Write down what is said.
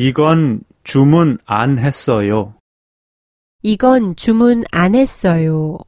이건 주문 안 했어요. 이건 주문 안 했어요.